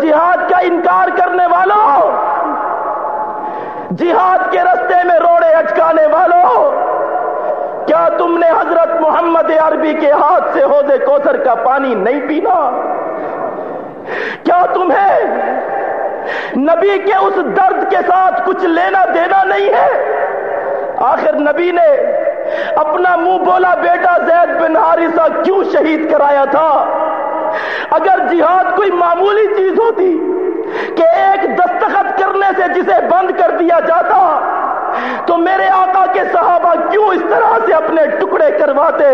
جہاد کا انکار کرنے والوں، جہاد کے رستے میں روڑے اچکانے والوں، کیا تم نے حضرت محمد عربی کے ہاتھ سے حوض کوثر کا پانی نہیں پینا؟ کیا تمہیں نبی کے اس درد کے ساتھ کچھ لینا دینا نہیں ہے؟ آخر نبی نے اپنا منہ بولا، بیٹا زید بن حارثہ کیوں شہید کرایا تھا؟ اگر جہاد کوئی معمولی چیز ہوتی کہ ایک دستخط کرنے سے جسے بند کر دیا جاتا، تو میرے آقا کے صحابہ کیوں اس طرح سے اپنے ٹکڑے کرواتے؟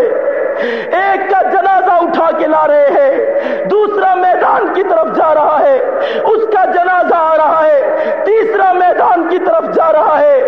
ایک کا جنازہ اٹھا کے لا رہے ہیں، دوسرا میدان کی طرف جا رہا ہے، اس کا جنازہ آ رہا ہے، تیسرا میدان کی طرف جا رہا ہے۔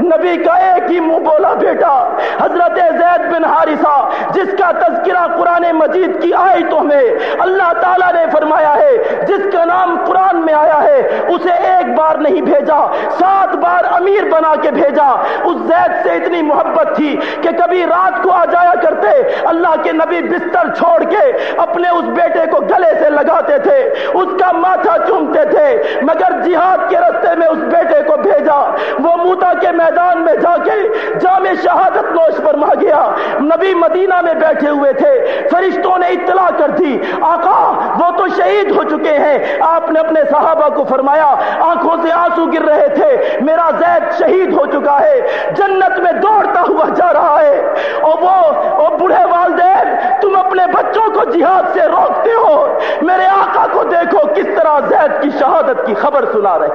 نبی کا ایک ہی منہ بولا، بیٹا، حضرت زید بن حارثہ، جس کا تذکرہ قرآن مجید کی آیتوں میں اللہ تعالیٰ نے فرمایا ہے، جس کا نام قرآن میں آیا ہے، اسے ایک بار نہیں بھیجا، سات بار امیر بنا کے بھیجا۔ اس زید سے اتنی محبت تھی کہ کبھی رات کو آ جایا کرتے، اللہ کے نبی بستر چھوڑ کے اپنے اس بیٹے کو گلے سے لگاتے تھے، اس کا ماتھا چومتے تھے، مگر جہاد کے رستے میں اس بیٹے کو بھیجا۔ وہ موتا کے میدان میں جا کے جامع شہادت نوش فرما گیا۔ نبی مدینہ میں بیٹھے ہوئے تھے۔ فرشتوں نے اطلاع کر دی، آقا، وہ تو شہید ہو چکے ہیں۔ آپ نے اپنے صحابہ کو فرمایا، آنکھوں سے آنسو گر رہے تھے۔ میرا زید شہید ہو چکا ہے جنت میں دوڑتا ہوا جا رہا ہے اور وہ بوڑھے والدین تم اپنے بچوں کو جہاد سے روکتے ہو۔ میرے آقا کو دیکھو کس طرح زید کی شہادت کی خبر سنا رہے